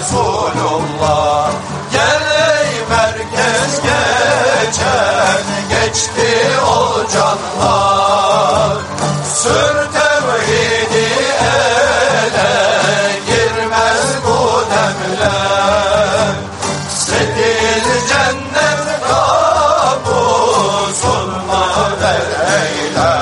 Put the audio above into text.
Resulullah. Gel ey merkez geçen Geçti ol canlar. Sür Girmez bu demler. Cennet kabusunma ver eyler